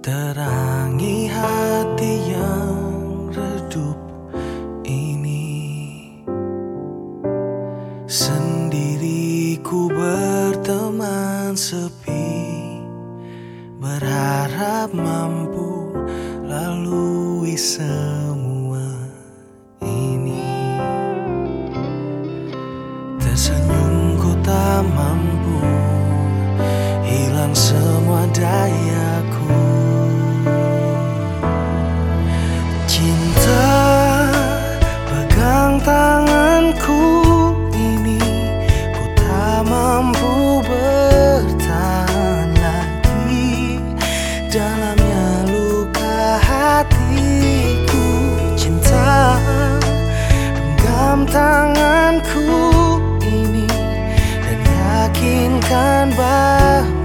Terangi hati yang redup ini. Sendiri ku berteman sepi. Berharap mampu lalui semua ini. Tersenyum ku tak mampu. Hilang semua dayaku.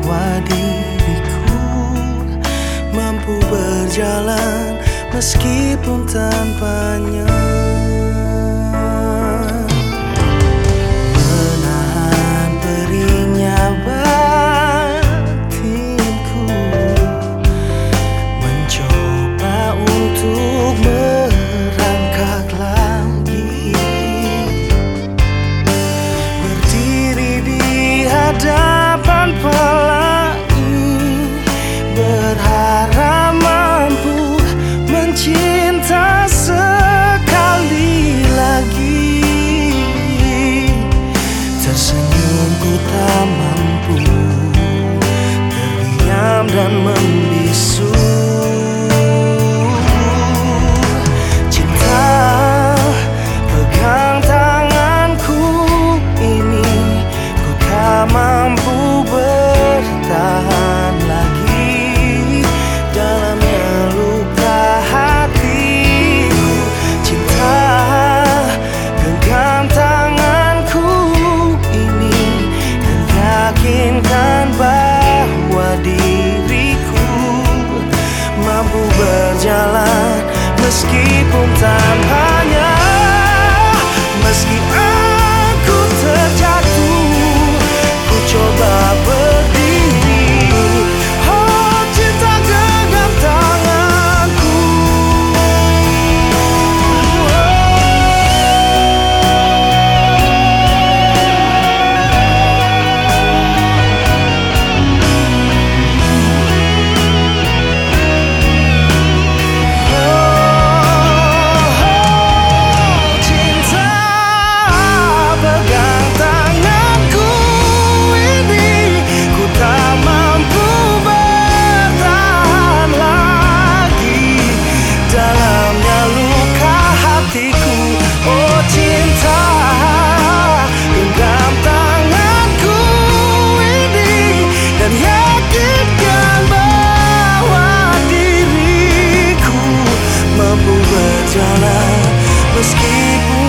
bahwa diriku mampu berjalan meskipun tanpanya. meskipun tangannya meski whiskey.